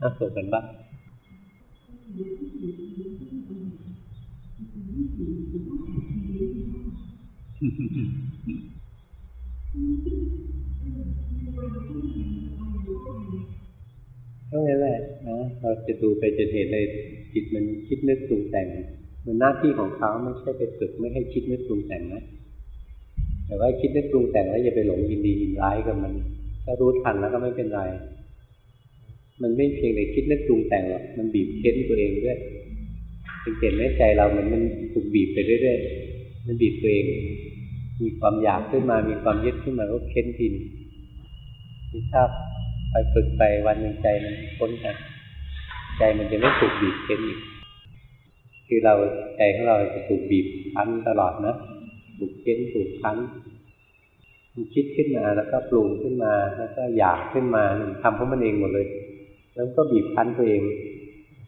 น่าสนกันบ้างก็นั่นแหละนะเราจะดูไปจะเห็นเลยจิตมันคิดนึกปรุงแต่ง มันหน้าที่ของเขาไม่ใช่ไปฝึกไม่ให้คิดนึกปรุงแต่งนะแต่ว่าคิดนึกปรุงแต่งแล้วอย่าไปหลงยินดียินร้ายกับมัน ถ้ารู้ทันแล้วก็ไม่เป็นไร มันไม่เพียงแต่คิดนึกปรุงแต่งหรอกมันบีบเค้นตัวเองด้วยสังเกตไหมใจเราเหมือนมันถูกบีบไปเรื่อยๆ มันบีบตัวเอง มีความอยากขึ้นมา มีความยึดขึ้นมาก็เค้นทีนี้ถ้าไปฝึกไปวันหนึ่งใจมันพ้นไปใจมันจะไม่ถูกบีบเค้นอีกคือเราใจของเราจะถูกบีบคั้นตลอดนะถูกเค้นถูกคั้นมันคิดขึ้นมาแล้วก็ปรุงขึ้นมาแล้วก็อยากขึ้นมาทำเพราะมันเองหมดเลย แล้วก็บีบคั้นตัวเอง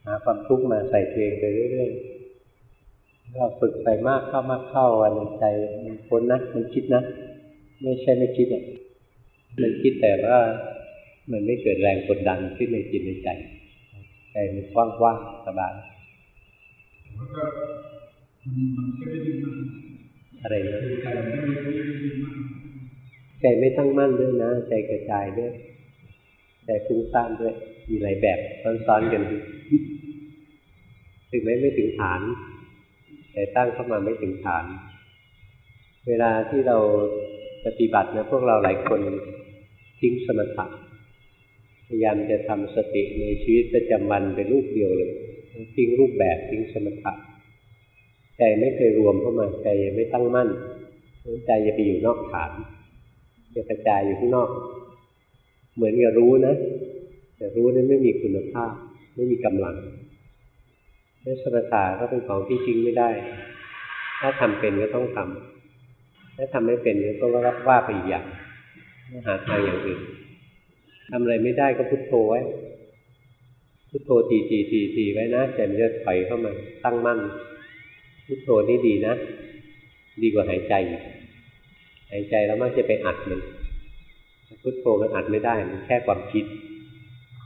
หาความทุกข์มาใส่ตัวเองไปเรื่อยๆเราฝึกไปมากเข้ามากเข้าวันหนึ่งใจมันพ้นนะมันคิดนะ ไม่ใช่ไม่คิดอะมันคิดแต่ว่ามันไม่เกิดแรงกดดันขึ้นในจิตในใจใจมันว่างๆสบายอะไรนะใจไม่ตั้งมั่นด้วยนะ ใจกระจายด้วยใจฟุ้งซ่านด้วย มีหลายแบบซ้อนๆกันถึงแม้ไม่ถึงฐานใจตั้งเข้ามาไม่ถึงฐาน เวลาที่เราปฏิบัตินะพวกเราหลายคนทิ้งสมถะพยายามจะทำสติในชีวิตประจำวันเป็นรูปเดียวเลยทิ้งรูปแบบทิ้งสมถะใจไม่เคยรวมเข้ามาใจยังไม่ตั้งมั่นใจจะไปอยู่นอกฐานจะกระจายอยู่ข้างนอก เหมือนกับรู้นะ แต่รู้นั้นไม่มีคุณภาพ ไม่มีกำลังและสมถะก็เป็นของที่ทิ้งไม่ได้ ถ้าทำเป็นก็ต้องทำถ้าทำไม่เป็นก็ต้องรับว่าไปอีกอย่างหาทางอย่างอื่นทำอะไรไม่ได้ก็พุโทโธไว้ พุโทโธทีทีทีทีไว้นะใจมันจะถอยเข้ามาตั้งมั่น พุโทโธนี่ดีนะ ดีกว่าหายใจหายใจแล้วมันจะไปอัดมันพุโทโธมันอัดไม่ได้ มันแค่ความคิด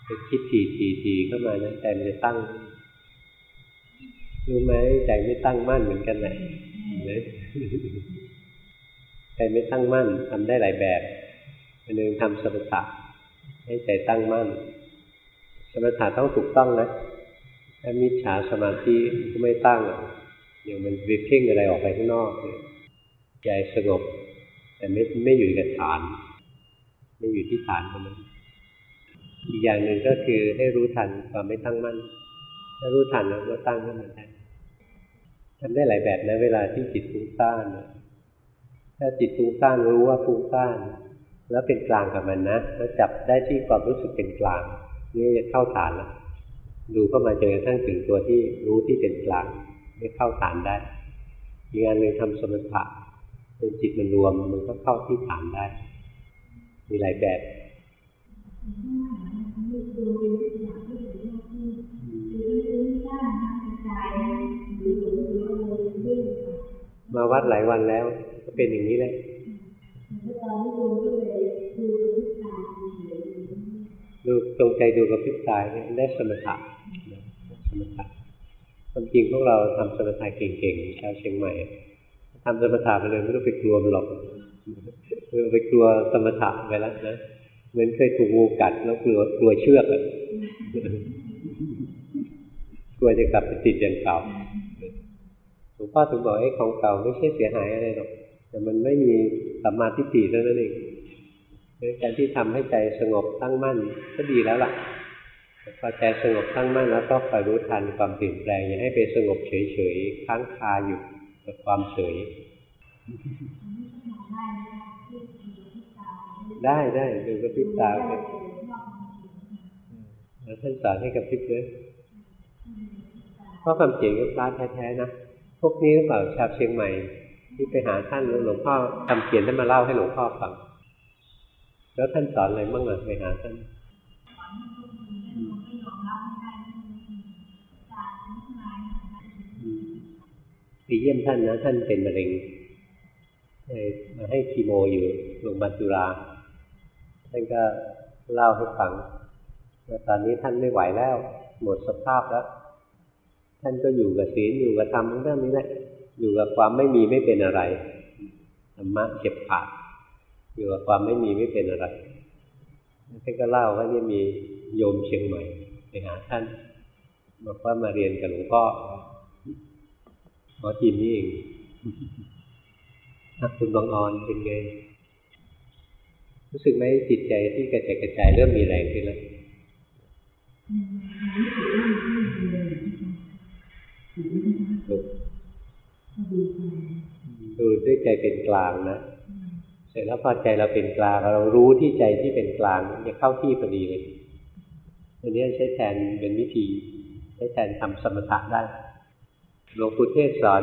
จะคิดทีทีทีเข้ามานะใจมันจะตั้งรู้ไหมใจไม่ตั้งมั่นเหมือนกันแหละใจไม่ตั้งมั่นทำได้หลายแบบอันหนึ่งทำสมถะให้ใจตั้งมั่น สมถะต้องถูกต้องนะถ้ามิจฉาสมาธิก็ไม่ตั้งอย่างมันวิเพ่งอะไรออกไปข้างนอกใจสงบ แต่ไม่ไม่อยู่กับฐาน ไม่อยู่ที่ฐานของมัน อีกอย่างหนึ่งก็คือให้รู้ทันความไม่ตั้งมั่น ถ้ารู้ทันแล้วก็ตั้งขึ้นมาได้ทำได้หลายแบบนะเวลาที่จิตฟุ้งซ่านถ้าจิตฟุ้งซ่านรู้ว่าฟุ้งซ่านแล้วเป็นกลางกับมันนะแล้วจับได้ที่ความรู้สึกเป็นกลาง นี่จะเข้าฐานแล้วดูเข้ามาจนกระทั่งถึงตัวที่รู้ที่เป็นกลางไม่เข้าฐานได้อีกงานหนึ่งทำสมถะจนจิตมันรวมมันก็เข้าที่ฐานได้ มีหลายแบบ มาวัดหลายวันแล้ว ก็เป็นอย่างนี้เลยดูตรงใจดูกับพิจารณาได้สมถะสมถะความจริงพวกเราทำสมถะเก่งๆชาวเชียงใหม่ทำสมถะไปเลยไม่ต้องไปกลัวมันหรอกไปกลัวสมถะไปแล้วนะ เหมือนเคยถูกงูกัดแล้วกลัวกลัวเชือกอะกลัวจะกลับไปติดอย่างเก่าหลวงพ่อถึงบอกไอ้ของเก่าไม่ใช่เสียหายอะไรหรอก แต่มันไม่มีสัมมาทิฏฐิเท่านั้นเองการที่ทำให้ใจสงบตั้งมั่นก็ดีแล้วล่ะพอใจสงบตั้งมั่นแล้วก็คอยรู้ทันความเปลี่ยนแปลงอย่าให้ไปสงบเฉยๆค้างคาอยู่กับความเฉย ได้ได้ดูกระพริบตาไปแล้วท่านสอนให้กระพริบด้วยเพราะความเจ๋งกับพระแท้ๆนะพวกนี้หรือเปล่าชาวเชียงใหม่ ที่ไปหาท่านหลวงพ่อทำเขียนท่านมาเล่าให้หลวงพ่อฟังแล้วท่านสอนอะไรบ้างอะไปหาท่านไปเยี่ยมท่านนะ ท่านเป็นมะเร็งมาให้คีโมอยู่โรงพยาบาลจุฬา ท่านก็เล่าให้ฟังตอนนี้ท่านไม่ไหวแล้ว หมดสภาพแล้ว ท่านก็อยู่กับศีลอยู่กับธรรมทั้งนั้นนี้แหละ อยู่กับความไม่มีไม่เป็นอะไรธรรมะเจ็บขาด อยู่กับความไม่มีไม่เป็นอะไรท่านก็เล่าว่านี่มีโยมเชียงใหม่ไปหาท่านบอกว่ามาเรียนกับหลวงพ่อหมอทีมนี่เองคุณบางออนเป็นไง รู้สึกไหมจิตใจที่กระจายกระจายเริ่มมีแรงขึ้นแล้วดูด้วยใจเป็นกลางนะเสร็จแล้วพอใจเราเป็นกลาง เรารู้ที่ใจที่เป็นกลางจะเข้าที่พอดีเลยอันนี้ใช้แทนเป็นวิธี ใช้แทนทำสมถะได้หลวงปู่เทศสอน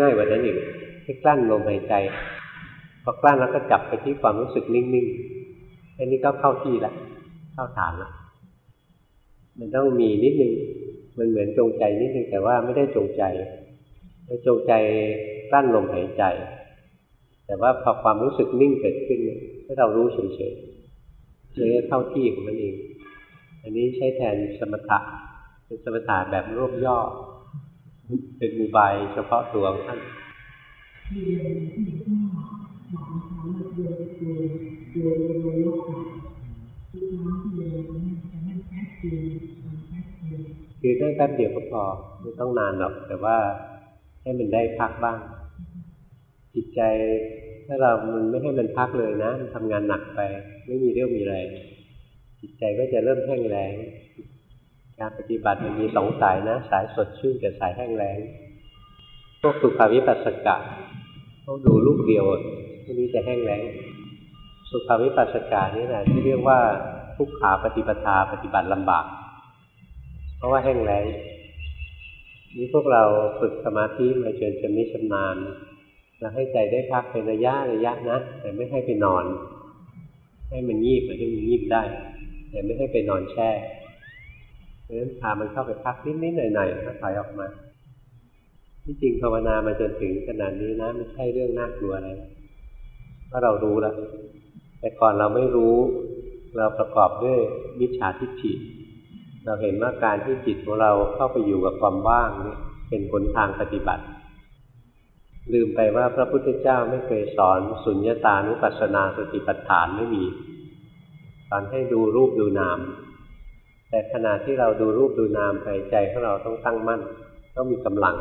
ง่ายๆว่านั้นอีกให้กลั้นลมหายใจ พอกลั้นแล้วก็จับไปที่ความรู้สึกนิ่งๆอันนี้ก็เข้าที่ล้วเข้าฐานล้วมันต้องมีนิดนึงมันเหมือนจงใจนิดนึงแต่ว่าไม่ได้จงใจไม่จงใจกลั้นลมหายใจ แต่ว่าพอความรู้สึกนิ่งเกิดขึ้นให้เรารู้เฉยๆเลยเข้าที่ของมันเอง อันนี้ใช้แทนสมถะเป็นสมถะแบบรวบย่อ เป็นอุบายเฉพาะตัวท่าน ของท่านคือได้แป๊บเดียวก็พอไม่ต้องนานหรอก แต่ว่าให้มันได้พักบ้าง จิตใจถ้าเรามันไม่ให้มันพักเลยนะมันทำงานหนักไป ไม่มีเรี่ยวมีแรงจิตใจก็จะเริ่มแห้งแล้งการปฏิบัติมันมีสองสายนะ สายสดชื่นกับสายแห้งแล้งพวกสุขาวิปัสสกะต้องดูลูกเดียวทีนี้จะแห้งแล้ง สุขาวิปัสสกะนี่แหละที่เรียกว่าทุกขาปฏิปทาปฏิบัติลำบาก เพราะว่าแห้งแล้งนี่พวกเราฝึกสมาธิมาจนชำนิชำนาญเราให้ใจได้พักเป็นระยะระยะนะ แต่ไม่ให้ไปนอน ให้มันงีบให้มันงีบได้ แต่ไม่ให้ไปนอนแช่เพราะฉะนั้นพามันเข้าไปพักนิดๆหน่อยๆแล้วถอยออกมา ที่จริงภาวนามาจนถึงขนาดนี้นะไม่ใช่เรื่องน่ากลัวอะไรเพราะเรารู้แล้ว แต่ก่อนเราไม่รู้ เราประกอบด้วยมิจฉาทิฏฐิ เราเห็นว่าการที่จิตของเราเข้าไปอยู่กับความว่างนี่เป็นผลทางปฏิบัติ ลืมไปว่าพระพุทธเจ้าไม่เคยสอนสุญญตานุปัสสนาสติปัฏฐานไม่มีสอนให้ดูรูปดูนาม แต่ขณะที่เราดูรูปดูนามไปใจของเราต้องตั้งมั่น ต้องมีกำลัง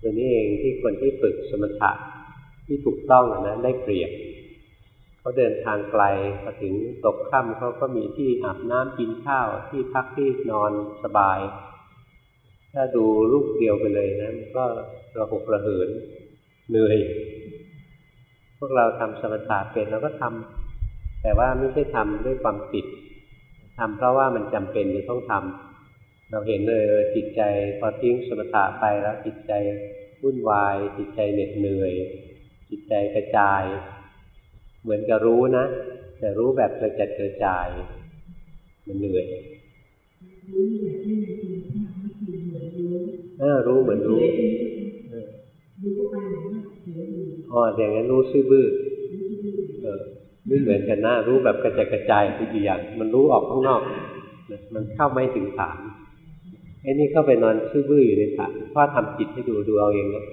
ตัวนี้เองที่คนที่ฝึกสมถะที่ถูกต้องนะได้เปรียบ เขาเดินทางไกลพอถึงตกค่ำเขาก็มีที่อาบน้ำกินข้าวที่พักที่นอนสบาย ถ้าดูรูปเดียวไปเลยนะก็ระหกระเหินเหนื่อย พวกเราทำสมถะเป็นเราก็ทำแต่ว่าไม่ใช่ทำด้วยความติดทำเพราะว่ามันจำเป็นจะต้องทำเราเห็นเลยจิตใจพอทิ้งสมถะไปแล้วจิตใจวุ่นวาย จิตใจเหน็ดเหนื่อย จิตใจกระจาย เหมือนกับรู้นะ แต่รู้แบบกระจัดกระจาย มันเหนื่อยเออรู้เหมือนรู้อ๋ออย่างนั้นรู้ซื่อบื้อเออไม่เหมือนกันหน้ารู้แบบกระจายกระจายคืออีกอย่าง มันรู้ออกข้างนอก มันเข้าไม่ถึงฐานไอ้นี่เข้าไปนอนซื่อบื้ออยู่ในฐานพ่อทำจิตให้ดูดูเอาเองนะ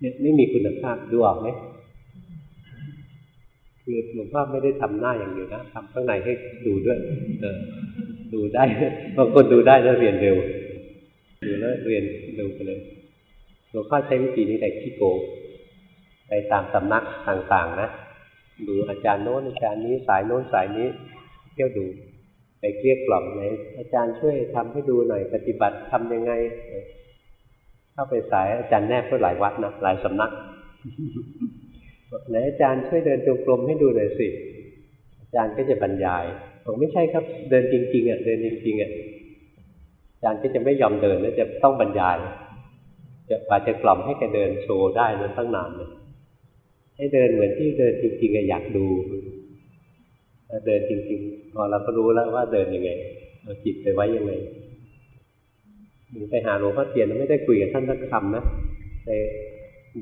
เนี่ยไม่มีคุณภาพดูออกไหม คือหลวงพ่อไม่ได้ทำหน้าอย่างเดียวนะทำข้างในให้ดูด้วยเออดูได้บางคนดูได้แล้วเรียนเร็วดูแล้วเรียนเร็วไปเลยหลวงพ่อใช้วิธีนี้แต่ขี้โกงไปตามสำนักต่างๆ นะดูอาจารย์โน้นอาจารย์นี้สายโน้นสายนี้ เที่ยวดู ไปเกลี้ยกล่อมไหนอาจารย์ช่วยทำให้ดูหน่อยปฏิบัติทำยังไง เข้าไปสายอาจารย์แนบก็หลายวัดนะหลายสำนัก ไหนอาจารย์ช่วยเดินจงกรมให้ดูหน่อยสิ อาจารย์ก็จะบรรยายบอกไม่ใช่ครับ เดินจริงๆอะเดินจริงๆอะอาจารย์ก็จะไม่ยอมเดินแล้วจะต้องบรรยาย จะกว่าจะกล่อมให้แกเดินโชว์ได้นั้นตั้งนานเลยให้เดินเหมือนที่เดินจริงๆอยากดูเดินจริงๆ พอเราก็รู้แล้วว่าเดินยังไงเราจิตไปไว้ยังไงไปหาหลวงพ่อเทียนไม่ได้คุยกับท่านสักคำนะไป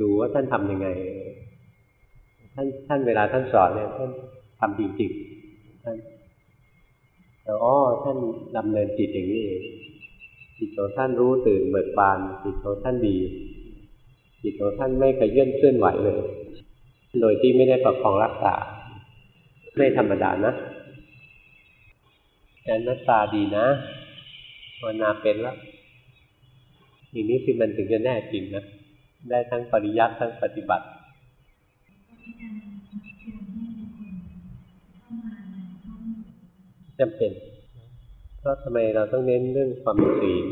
ดูว่าท่านทํำยังไง ท่านท่านเวลาท่านสอนเนี่ยท่านทำจริงๆท่านแต่อ๋อท่านดำเนินจิตอย่างนี้เองจิตของท่านรู้ตื่นเบิกบาน จิตของท่านดี จิตของท่านไม่ขยื่นเคลื่อนไหวเลย โดยที่ไม่ได้ประคองรักษา ไม่ธรรมดานะแอนนัตตาดีนะภาวนาเป็นแล้วอย่างนี้คือมันถึงจะแน่จริงนะ ได้ทั้งปริยัติทั้งปฏิบัติ จำเป็น เพราะทำไมเราต้องเน้นเรื่องความศีล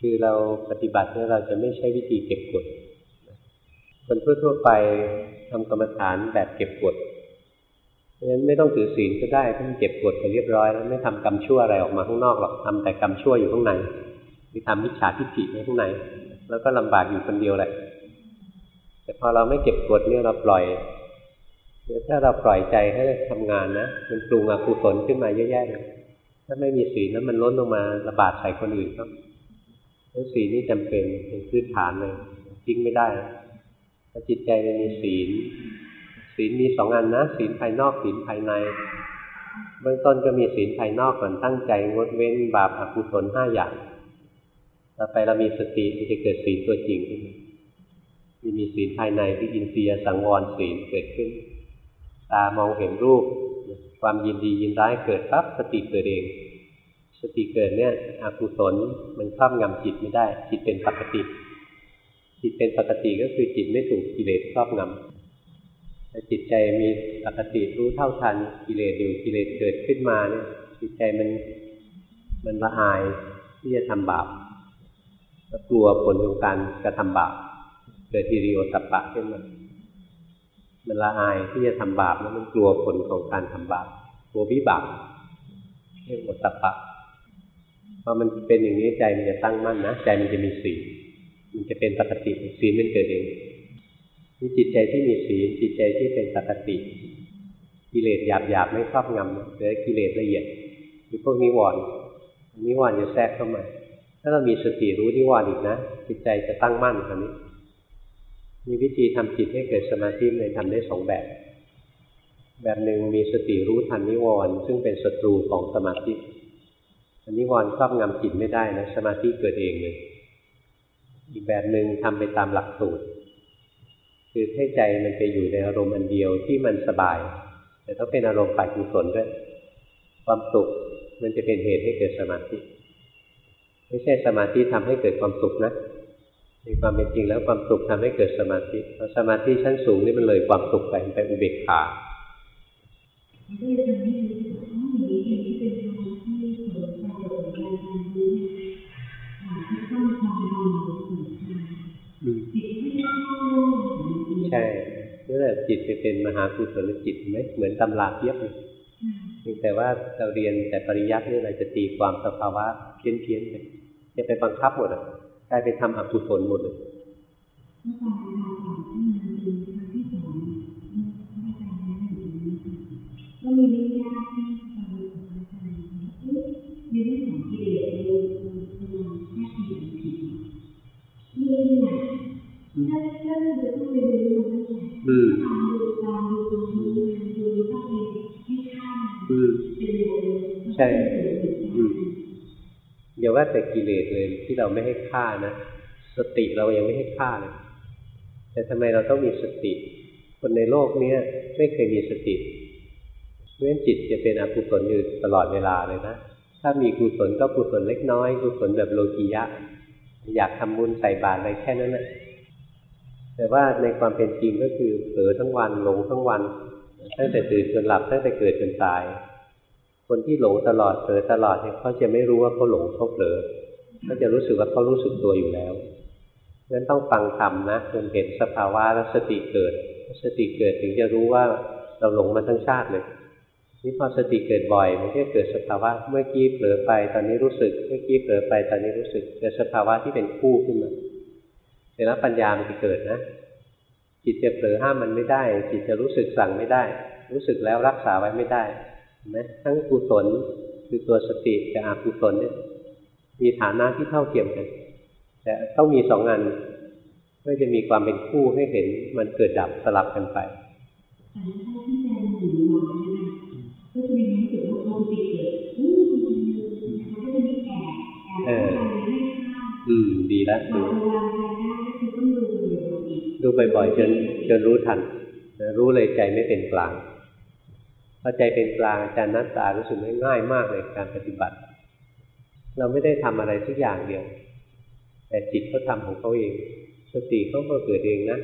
คือเราปฏิบัติเนี่ยเราจะไม่ใช้วิธีเก็บกดคนทั่วๆไปทำกรรมฐานแบบเก็บกดเพราะฉะนั้นไม่ต้องถือศีลก็ได้ถ้ามันเก็บกดไปเรียบร้อยแล้วไม่ทำกรรมชั่วอะไรออกมาข้างนอกหรอกทำแต่กรรมชั่วอยู่ข้างในมีทำมิจฉาทิฏฐิไว้ข้างใน แล้วก็ลำบากอยู่คนเดียวแหละ แต่พอเราไม่เก็บกดเนี่ยเราปล่อยถ้าเราปล่อยใจให้ทำงานนะมันปรุงอกุศลขึ้นมาเยอะแยะเลยถ้าไม่มีศีลนั้นมันล้นลงมาระบาดใส่คนอื่นครับศีลนี่จำเป็นเป็นพื้นฐานเลยทิ้งไม่ได้ถ้าจิตใจมันมีศีล ศีลมีสองอันนะศีลภายนอกศีลภายในเบื้องต้นก็มีศีลภายนอกก่อนตั้งใจงดเว้นบาปอกุศลห้าอย่าง ต่อไปเรามีสติจะเกิดศีลตัวจริงขึ้นมี ที่มีศีลภายในที่อินทรียสังวรศีลเกิดขึ้น ตามองเห็นรูป ความยินดียินร้ายเกิดปั๊บสติเกิดเอง สติเกิดเนี่ยอกุศลมันครอบงำจิตไม่ได้ จิตเป็นปกติ จิตเป็นปกติก็คือจิตไม่ถูกกิเลสครอบงำแต่จิตใจมีปกติรู้เท่าทันกิเลสอยู่กิเลสเกิดขึ้นมาเนี่ยจิตใจมันมันละอายที่จะทำบาปก็กลัวผลของการกระทำบาป เกิดทีริโอตัปปะขึ้นมามันละอายที่จะทำบาปแล้วมันกลัวผลของการทำบาปกลัววิบากเรียกโอตัปปะพอมันเป็นอย่างนี้ใจมันจะตั้งมั่นนะใจมันจะมีสีมันจะเป็นปกติสีมันเกิดเองนี่จิตใจที่มีสีจิตใจที่เป็นปกติกิเลสหยาบหยาบไม่ครอบงำเหลือกิเลสละเอียดคือพวกนิวรณ์นิวรณ์จะแทรกเข้ามา ถ้าเรามีสติรู้นิวรณ์อีกนะจิตใจจะตั้งมั่นครานี้ มีวิธีทำจิตให้เกิดสมาธิเลยทำได้สองแบบ แบบหนึ่งมีสติรู้ทันนิวรณ์ซึ่งเป็นศัตรูของสมาธิอันนิวรณ์ครอบงำจิตไม่ได้นะสมาธิเกิดเองเลยอีกแบบหนึ่งทำไปตามหลักสูตร คือให้ใจมันไปอยู่ในอารมณ์อันเดียวที่มันสบาย แต่ต้องเป็นอารมณ์ฝ่ายกุศลด้วยความสุขมันจะเป็นเหตุให้เกิดสมาธิ ไม่ใช่สมาธิทำให้เกิดความสุขนะ ในความเป็นจริงแล้วความสุขทำให้เกิดสมาธิเพราะสมาธิชั้นสูงนี่มันเลยความสุขไปไปอุเบกขาใช่นี่แหละจิตจะเป็นมหากุศลจิตไหมเหมือนตำราเทียบเลยแต่ว่าเราเรียนแต่ปริยัตินี่เราจะตีความสภาวะเพี้ยนเพี้ยนไปจะไปบังคับหมดอะ กลายเป็นทำอกุศลหมดเลยก็มีวิญญาณที่ในเรื่องของกิเลสเราเราแค่เห็นผิดมีหนักถ้าถ้าเราต้องไปดูมันตั้งแต่ตามดูตามดูตรงนี้ดูต้องไปให้ข้ามเป็นโลใช่ อย่าว่าแต่กิเลสเลยที่เราไม่ให้ฆ่านะ สติเรายังไม่ให้ฆ่าเลย แต่ทำไมเราต้องมีสติ คนในโลกนี้ไม่เคยมีสติเพราะฉะนั้นจิตจะเป็นอกุศลอยู่ตลอดเวลาเลยนะ ถ้ามีกุศลก็กุศลเล็กน้อย กุศลแบบโลกียะ อยากทำบุญใส่บาตรอะไรแค่นั้นแหละแต่ว่าในความเป็นจริงก็คือเผลอทั้งวันหลงทั้งวัน ตั้งแต่ตื่นจนหลับตั้งแต่เกิดจนตาย คนที่หลงตลอดเผลอตลอดเนี่ยเขาจะไม่รู้ว่าเขาหลงเขาเผลอเขาจะรู้สึกว่าเขารู้สึกตัวอยู่แล้วดังนั้นต้องฟังธรรมนะจนเห็นสภาวะแล้วสติเกิด สติเกิดถึงจะรู้ว่าเราหลงมาทั้งชาติเลยนี่พอสติเกิดบ่อย มันก็เกิดสภาวะเมื่อกี้เผลอไป ตอนนี้รู้สึก เมื่อกี้เผลอไป ตอนนี้รู้สึกเกิดสภาวะที่เป็นคู่ขึ้นมาเสร็จแล้วปัญญามันจะเกิดนะ จิตจะเผลอห้ามมันไม่ได้ จิตจะรู้สึกสั่งไม่ได้ รู้สึกแล้วรักษาไว้ไม่ได้ นะทั้งกุศลคือตัวสติกับอกุศลเนี่ยมีฐานะที่เท่าเทียมกัน แต่ต้องมีสองงานเพื่อจะมีความเป็นคู่ให้เห็นมันเกิดดับสลับกันไปก็จะมีรู้สึกว่าพอติดเกิดอู้มันก็จะมีแอบแอบเข้าไปให้ข้าวอืม ดีแล้วพอดูจะวางใจได้ก็คือต้องดูอยู่อีกดูบ่อยๆจนจนรู้ทันนะรู้เลยใจไม่เป็นกลางพ อใจเป็นกลางอาจารย์นัตตารู้สึกง่ายมากเลยการปฏิบัติ เราไม่ได้ทำอะไรสักอย่างเดียว แต่จิตเขาทำของเขาเอง สติเขาก็เกิดเองนะ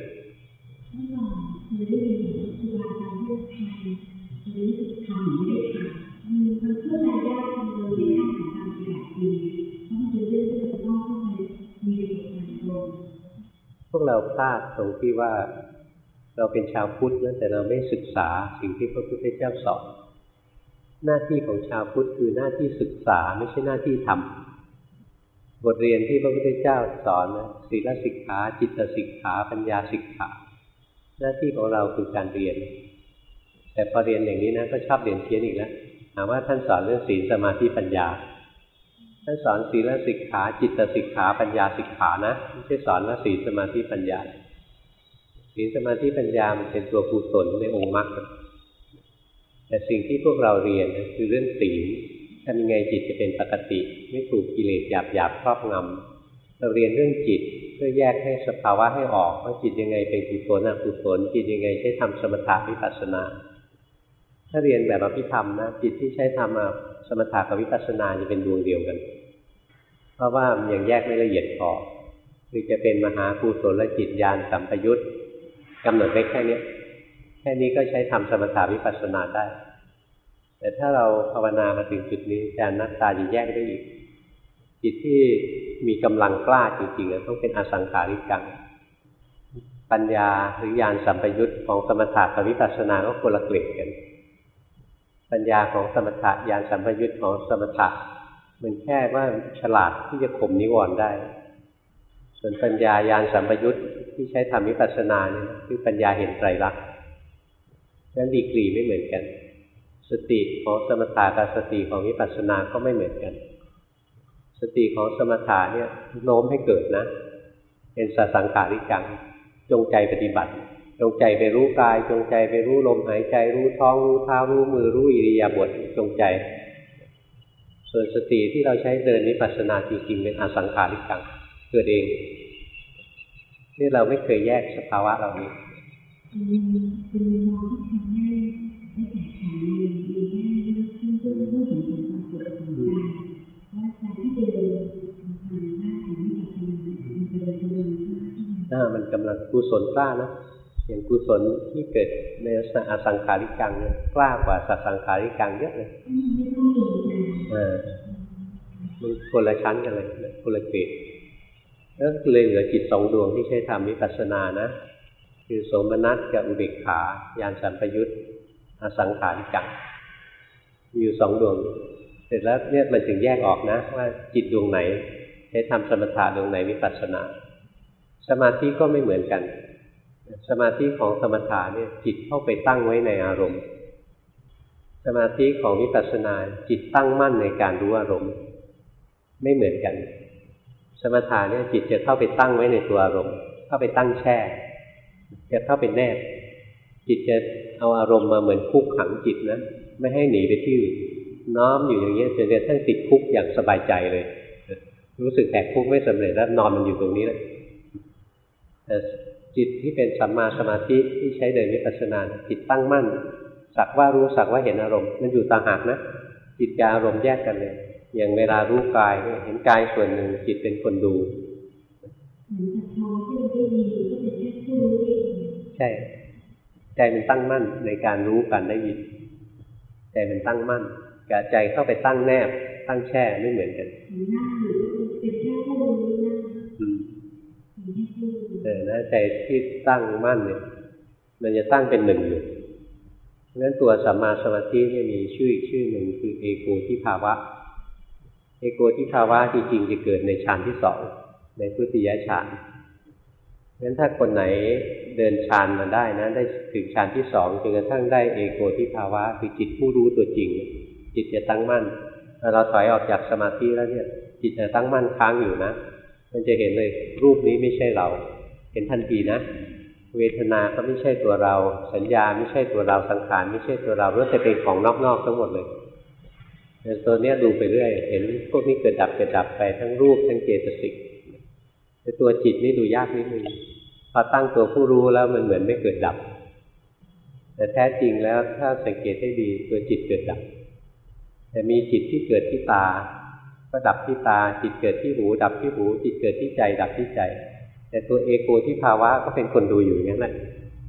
เมื่อก่อนเคยได้ยินครูบาอาจารย์พูดทำเคยรู้สึกทำไม่ได้ทำอืมมันเข้าใจยากจังเลยในขั้นของการปฏิบัติจริงเพราะมันเป็นเรื่องที่เราจะต้องเข้าไปมีประสบการณ์ตรงพวกเราพลาดตรงที่ว่า เราเป็นชาวพุทธนะแต่เราไม่ศึกษาสิ่งที่พระพุทธเจ้าสอนหน้าที่ของชาวพุทธคือหน้าที่ศึกษาไม่ใช่หน้าที่ทำบทเรียนที่พระพุทธเจ้าสอนนะศีลสิกขา จิตสิกขา ปัญญาสิกขา หน้าที่ของเราคือการเรียน แต่พอเรียนอย่างนี้นะก็ชอบเรียนเพี้ยนอีกแล้วถามว่าท่านสอนเรื่องศีลสมาธิปัญญา ท่านสอนศีลสิกขา จิตสิกขา ปัญญาสิกขานะไม่ใช่สอนว่าศีลสมาธิปัญญา ศีลสมาธิปัญญามันเป็นตัวกุศลในองค์มรรคแต่สิ่งที่พวกเราเรียนนะคือเรื่องศีลทำยังไงจิตจะเป็นปกติ ไม่ถูกกิเลสหยาบหยาบครอบงำเราเรียนเรื่องจิตเพื่อแยกให้สภาวะให้ออกว่าจิตยังไงเป็นกุศลอกุศลจิตยังไงใช้ทำสมถะวิปัสสนา ถ้าเรียนแบบอภิธรรมนะจิตที่ใช้ทำสมถะกับวิปัสสนาจะเป็นดวงเดียวกัน เพราะว่ามันยังแยกไม่ละเอียดพอคือจะเป็นมหากุศลจิตญาณสัมปยุต กำหนดไว้แค่นี้แค่นี้ก็ใช้ทำสมถาวิปัสสนาได้ แต่ถ้าเราภาวนามาถึงจุดนี้อาจารย์นักตาจะแยกได้อีก จิตที่มีกำลังกล้าจริงๆต้องเป็นอสังขาริกัง ปัญญาหรือญาณสัมปยุตของสมถะกับวิปัสสนาก็คนละเกรดกัน ปัญญาของสมถะญาณสัมปยุตของสมถะมันแค่ว่าฉลาดที่จะข่มนิวรณ์ได้ ส่วนปัญญายานสัมปยุตที่ใช้ทำวิปัสสนาเนี่ยคือปัญญาเห็นไตรลักษณ์นั้นดีกรีไม่เหมือนกัน สติของสมถะกับสติของวิปัสสนาก็ไม่เหมือนกัน สติของสมถะเนี่ยโน้มให้เกิดนะ เป็นสสังขาริกังจงใจปฏิบัติ จงใจไปรู้กาย จงใจไปรู้ลมหายใจรู้ท้องรู้เท้ารู้มือรู้อิริยาบถจงใจ ส่วนสติที่เราใช้เดินวิปัสสนาจริงๆเป็นอสังขาริกัง เกิดเอง นี่เราไม่เคยแยกสภาวะเหล่านี้ถ้ามันกำลังกุศลกล้านะอย่างกุศลที่เกิดในลัอสังขาริกังกล้ากว่าสัสังขาริกังเยอะเลยอ่ามันคนละชั้นกันเลยคนละเกรด แล้วเลยเหลือจิตสองดวงที่ใช้ทำวิปัสสนานะ คือโสมนัสกับอุเบกขายานสัมปยุตอสังขาริกังมีอยู่สองดวง เสร็จแล้วเนี่ยมันถึงแยกออกนะ ว่าจิตดวงไหน ใช้ทำสมถะดวงไหนวิปัสสนา สมาธิก็ไม่เหมือนกัน สมาธิของสมถะเนี่ยจิตเข้าไปตั้งไว้ในอารมณ์ สมาธิของวิปัสสนาจิตตั้งมั่นในการรู้อารมณ์ ไม่เหมือนกัน สมถะเนี่ยจิตจะเข้าไปตั้งไว้ในตัวอารมณ์เข้าไปตั้งแช่ จะเข้าไปแนบ จิตจะเอาอารมณ์มาเหมือนคุกขังจิตนะไม่ให้หนีไปที่อื่นน้อมอยู่อย่างเงี้ยจนกระทั่งติดคุกอย่างสบายใจเลย รู้สึกแหกคุกไม่สำเร็จแล้วนอนมันอยู่ตรงนี้แหละแต่จิตที่เป็นสัมมาสมาธิที่ใช้เดินวิปัสสนาจิตตั้งมั่น สักว่ารู้สักว่าเห็นอารมณ์ มันอยู่ต่างหากนะ จิตกับอารมณ์แยกกันเลย อย่างเวลารู้กายเนี่ยเห็นกายส่วนหนึ่งจิตเป็นคนดูเหมือนกับทองที่เราได้ยินก็เป็นแค่ผู้รู้ได้ยินใช่ใจมันตั้งมั่นในการรู้การได้ยินใจมันตั้งมั่นกับใจเข้าไปตั้งแนบ ตั้งแช่ไม่เหมือนกันเหมือนหน้าอยู่ก็เป็นแค่ผู้รู้นะอืมเป็นแค่ผู้รู้เออนะใจที่ตั้งมั่นเนี่ย มันจะตั้งเป็นหนึ่งอยู่เพราะฉะนั้นตัวสัมมาสมาธิเนี่ยมีชื่ออีกชื่อหนึ่งคือเอโกทิภาวะ เอโกทิภาวะจริงๆจะเกิดในฌานที่สองในพุทธิยฌานเพราะฉะนั้นถ้าคนไหนเดินฌานมาได้นะได้ถึงฌานที่สองจนกระทั่งได้เอโกทิภาวะคือจิตผู้รู้ตัวจริง จิตจะตั้งมั่นพอเราถอยออกจากสมาธิแล้วเนี่ย จิตจะตั้งมั่นค้างอยู่นะ มันจะเห็นเลยรูปนี้ไม่ใช่เรา เห็นทันทีนะ เวทนาก็ไม่ใช่ตัวเรา สัญญาไม่ใช่ตัวเราสังขารไม่ใช่ตัวเราล้วนแต่เป็นของนอกๆทั้งหมดเลย แต่ตัวเนี้ยดูไปเรื่อย เห็นพวกนี้เกิดดับเกิดดับไปทั้งรูปทั้งเจตสิกแต่ตัวจิตนี่ดูยากนิดนึงพอตั้งตัวผู้รู้แล้วมันเหมือนไม่เกิดดับ แต่แท้จริงแล้วถ้าสังเกตให้ดีตัวจิตเกิดดับ แต่มีจิตที่เกิดที่ตา ก็ดับที่ตา จิตเกิดที่หู ดับที่หู จิตเกิดที่ใจ ดับที่ใจ แต่ตัวเอโกที่ภาวะก็เป็นคนดูอยู่อย่างนั้นแหละ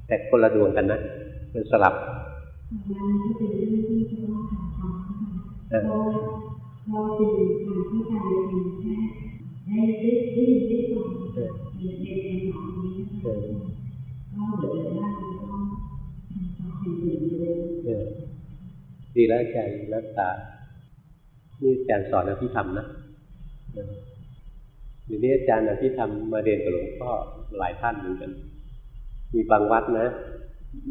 แต่คนละดวงกันนะมันสลับ เข้าใจเพราะว่าเราเป็นการเข้าใจเพียงแค่ได้ได้ได้ยินได้ฟังในในในหมอนี้นะคะก็เหมือนกับว่าเราต้องทำความเห็นอื่นเลยดีแล้วอาจารย์นักตานี่อาจารย์สอนอภิธรรมนะเออเดี๋ยวนี้อาจารย์อภิธรรมมาเรียนกับหลวงพ่อหลายท่านเหมือนกัน มีบางวัดนะ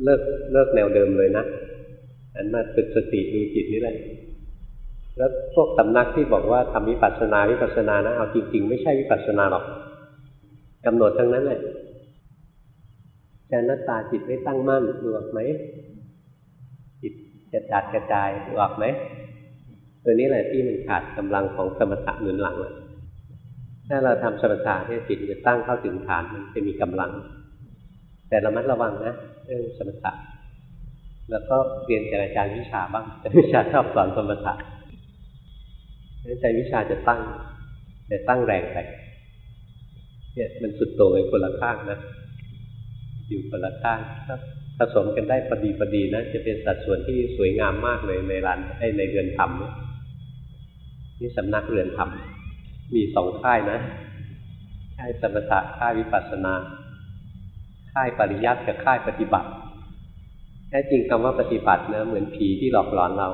เลิกเลิกแนวเดิมเลยนะอันมาฝึกสติดูจิตนี่แหละ แล้วพวกสำนักที่บอกว่าทำวิปัสสนาวิปัสสนานะเอาจริง ๆ ไม่ใช่วิปัสสนาหรอกกำหนดทั้งนั้นแหละอาจารนักตาจิตไม่ตั้งมั่นดูออกไหมจิตจะจัดกระจายดูออกไหมตัวนี้แหละที่มันขาดกำลังของสมถะหนุนหลังถ้าเราทำสมถะเนี่ยจิตจะตั้งเข้าถึงฐานมันจะมีกำลัง แต่ระมัดระวังนะเรื่องสมถะแล้วก็เรียนจากอาจารย์วิชาบ้างแต่วิชาชอบสอนสมถะ อาจวิชาจะตั้งแต่ตั้งแรงไปเนี่ยมันสุดโต่งไปคนละข้างนะอยู่คนละข้างถ้าผสมกันได้พอดีพอดีนะจะเป็นสัดส่วนที่สวยงามมากเลยในร้านในเรือนธรรมนี่สำนักเรือนธรรมมีสองค่ายนะค่ายสมถะค่ายวิปัสสนาค่ายปริยัติกับค่ายปฏิบัติแท้จริงคำว่าปฏิบัตินะเหมือนผีที่หลอกหลอนเรา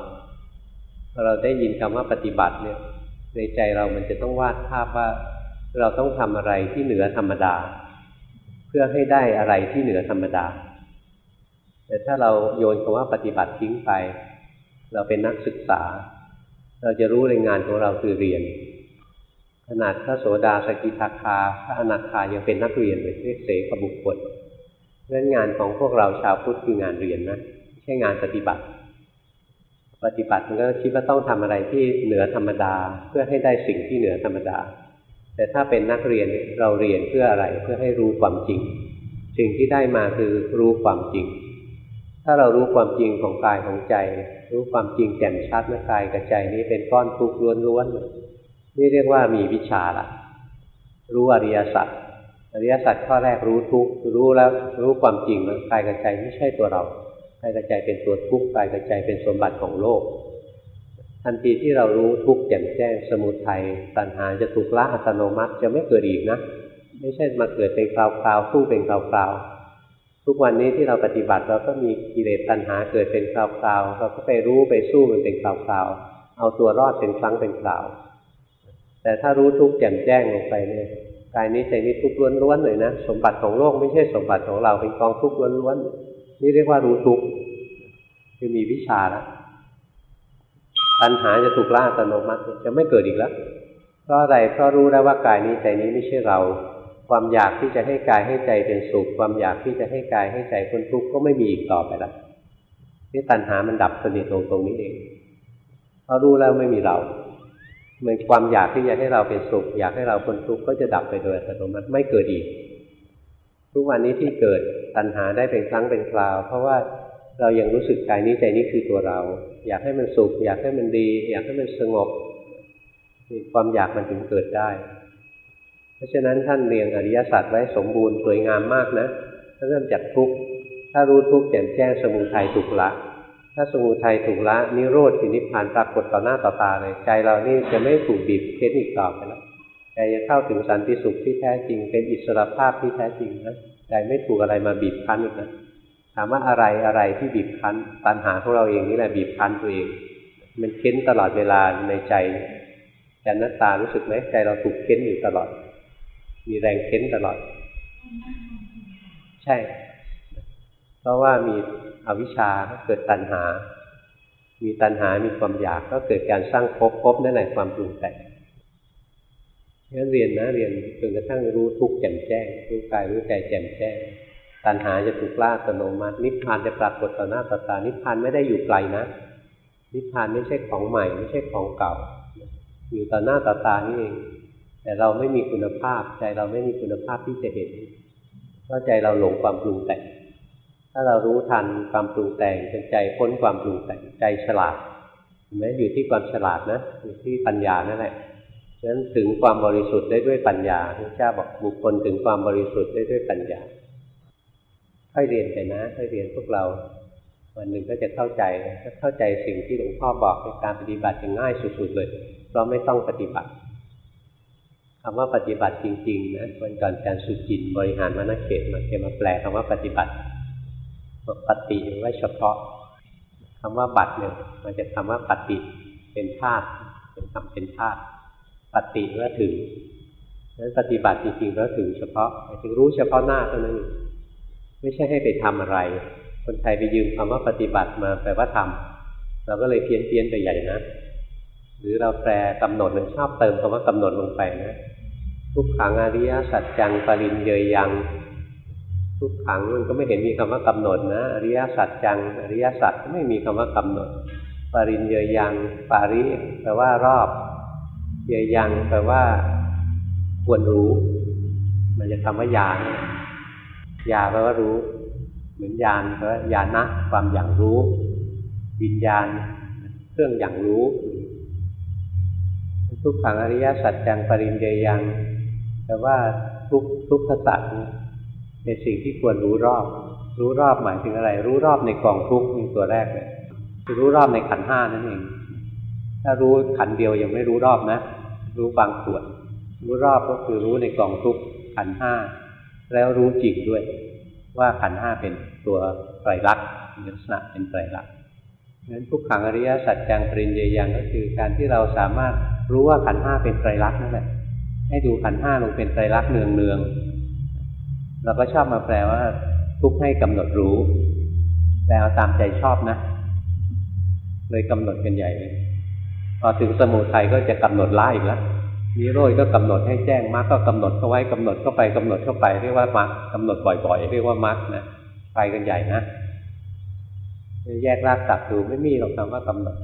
พอเราได้ยินคำว่าปฏิบัติเนี่ย ในใจเรามันจะต้องวาดภาพว่า เราต้องทำอะไรที่เหนือธรรมดา เพื่อให้ได้อะไรที่เหนือธรรมดา แต่ถ้าเราโยนคำว่าปฏิบัติทิ้งไป เราเป็นนักศึกษา เราจะรู้ในงานของเราคือเรียน ขนาดพระโสดาสกิทาคาพระอนาคายังเป็นนักเรียนเลยเรียกเสกบุคคลเพราะฉะนั้นงานของพวกเราชาวพุทธคืองานเรียนนะไม่ใช่งานปฏิบัติ ปฏิบัติมันก็คิดว่าต้องทำอะไรที่เหนือธรรมดา เพื่อให้ได้สิ่งที่เหนือธรรมดา แต่ถ้าเป็นนักเรียนเราเรียนเพื่ออะไรเพื่อให้รู้ความจริง สิ่งที่ได้มาคือรู้ความจริง ถ้าเรารู้ความจริงของกายของใจ รู้ความจริงแจ่มชัดนะกายกับใจนี้เป็นก้อนทุกข์ล้วนๆนี่เรียกว่ามีวิชาละรู้อริยสัจอริยสัจข้อแรกรู้ทุกรู้แล้วรู้ความจริงแล้วกายกับใจไม่ใช่ตัวเรา กายกับใจเป็นตัวทุกข์กายกับใจเป็นสมบัติของโลก ทันทีที่เรารู้ทุกข์แจ่มแจ้งสมุทัยตัณหาจะถูกละอัตโนมัติจะไม่เกิดอีกนะ ไม่ใช่มาเกิดเป็นคราวๆสู้เป็นคราวๆทุกวันนี้ที่เราปฏิบัติเราก็มีกิเลสตัณหาเกิดเป็นคราวๆเราก็ไปรู้ไปสู้มันเป็นคราวๆเอาตัวรอดเป็นครั้งเป็นคราวแต่ถ้ารู้ทุกข์แจ่มแจ้งลงไปเนี่ยกายนี้ใจนี้ทุกข์ล้วนๆเลยนะ สมบัติของโลกไม่ใช่สมบัติของเราเป็นกองทุกข์ล้วนๆ นี่เรียกว่ารู้ทุกข์คือมีวิชาแล้วปัญหาจะถูกล่าอัตโนมัติจะไม่เกิดอีกแล้ว เพราะอะไรเพราะรู้แล้วว่ากายนี้ใจนี้ไม่ใช่เรา ความอยากที่จะให้กายให้ใจเป็นสุข ความอยากที่จะให้กายให้ใจพ้นทุกข์ก็ไม่มีอีกต่อไปแล้วนี่ตัณหามันดับสนิทลงตรงนี้เองเพราะรู้แล้วไม่มีเราเหมือนความอยากที่จะให้เราเป็นสุข อยากให้เราพ้นทุกข์ก็จะดับไปโดยอัตโนมัติไม่เกิดอีก ทุกวันนี้ที่เกิดตัณหาได้เป็นครั้งเป็นคราว เพราะว่าเรายังรู้สึกกายนี้ใจนี้คือตัวเรา อยากให้มันสุข อยากให้มันดี อยากให้มันสงบความอยากมันถึงเกิดได้ เพราะฉะนั้นท่านเรียงอริยสัจไว้สมบูรณ์สวยงามมากนะถ้าเริ่มจากทุกข์ถ้ารู้ทุกข์แจ่มแจ้งสมุทัยถูกละ ถ้าสมุทัยถูกละนิโรธนิพพานปรากฏต่อหน้าต่อตาเลยใจเรานี่จะไม่ถูกบีบเค้นอีกต่อไปแล้ว ใจจะเข้าถึงสันติสุขที่แท้จริง เป็นอิสรภาพที่แท้จริงนะใจไม่ถูกอะไรมาบีบคั้นอีกนะถามว่าอะไรอะไรที่บีบคั้นปัญหาของเราเองนี่แหละบีบคั้นตัวเอง มันเค้นตลอดเวลาในใจจันนัตตารู้สึกไหมใจเราถูกเค้นอยู่ตลอด มีแรงเค้นตลอด ใช่ เพราะว่ามีอวิชชาก็เกิดตัณหา มีตัณหามีความอยากก็เกิดการสร้างภพภพนั่นแหละความปรุงแต่ง งั้นเรียนนะเรียนจนกระทั่งรู้ทุกข์แจ่มแจ้งรู้กายรู้ใจแจ่มแจ้งตัณหาจะถูกล่าอัตโนมัตินิพพานจะปรากฏต่อหน้าต่อตานิพพานไม่ได้อยู่ไกลนะ นิพพานไม่ใช่ของใหม่ ไม่ใช่ของเก่า อยู่ต่อหน้าต่อตานี่เอง แต่เราไม่มีคุณภาพ ใจเราไม่มีคุณภาพที่จะเห็นเพราะใจเราหลงความปรุงแต่งถ้าเรารู้ทันความปรุงแต่งจนใจพ้นความปรุงแต่งใจฉลาดเห็นไหมอยู่ที่ความฉลาดนะอยู่ที่ปัญญานั่นแหละ ฉะนั้นถึงความบริสุทธิ์ได้ด้วยปัญญาพระเจ้าบอกบุคคลถึงความบริสุทธิ์ได้ด้วยปัญญาค่อยเรียนไปนะค่อยเรียนพวกเรา วันหนึ่งก็จะเข้าใจถ้าเข้าใจสิ่งที่หลวงพ่อบอกในการปฏิบัติจะง่ายสุดๆเลย เพราะไม่ต้องปฏิบัติคำว่าปฏิบัติจริง ๆ นะวันก่อนการสุจินบริหารมนเขตมาเขมาแปลคำว่าปฏิบัติปฏิไว้เฉพาะคำว่าบัตรเนี่ยมันจะคำว่าปฏิเป็นธาตุเป็นคำเป็นธาตุ ปฏิว่าถึงนั้นปฏิบัติจริงๆแล้วถึงเฉพาะหมายถึงรู้เฉพาะหน้าเท่านั้นไม่ใช่ให้ไปทำอะไร คนไทยไปยืมคำว่าปฏิบัติมาแปลว่าทำเราก็เลยเพี้ยนเพียนไปใหญ่นะ หรือเราแปลกำหนดมันชอบเติมคำว่ากำหนดลงไปนะทุกขังอริยสัจจังปรินเยยยังทุกขังมันก็ไม่เห็นมีคำว่ากำหนดนะอริยสัจจังอริยสัจก็ไม่มีคำว่ากำหนด ปรินเยยยังปาริแปลว่ารอบ เยยยังแปลว่าควรรู้ มันจะคำว่ายานยาแปลว่ารู้ เหมือนยานแปลว่ายานะ ความอย่างรู้ วิญญาณ เครื่องอย่างรู้ทุกขังอริยสัจจังปรินเยยังแปลว่าทุกทุกขสัจเป็นสิ่งที่ควรรู้รอบ รู้รอบหมายถึงอะไร รู้รอบในกองทุกข์นี่ตัวแรกเลยรู้รอบในขันห้านั่นเอง ถ้ารู้ขันเดียวยังไม่รู้รอบนะ รู้บางส่วน รู้รอบก็คือรู้ในกล่องทุกขันห้าแล้วรู้จริงด้วย ว่าขันห้าเป็นตัวไตรลักษณ์ลักษณะเป็นไตรลักษณ์นั้นทุกขังอริยสัจจังปริญเยยังก็คือการที่เราสามารถรู้ว่าขันห้าเป็นไตรลักษณ์นั่นแหละให้ดูขันห้าลงเป็นไตรลักษณ์เนืองเนืองเราก็ชอบมาแปลว่า ทุกให้กำหนดรู้แปลเอาตามใจชอบนะ เลยกำหนดกันใหญ่เลย พอถึงสมุทัยก็จะกำหนดละอีกแล้วนิโรธก็กำหนดให้แจ้งมรรคก็กำหนดเข้าไว้กำหนดเข้าไปกำหนดเข้าไปเรียกว่ามรรคกำหนดบ่อยๆ เรียกว่ามรรคนะไปกันใหญ่นะแยกรากตัดดูไม่มีหรอกคำว่ากำหนด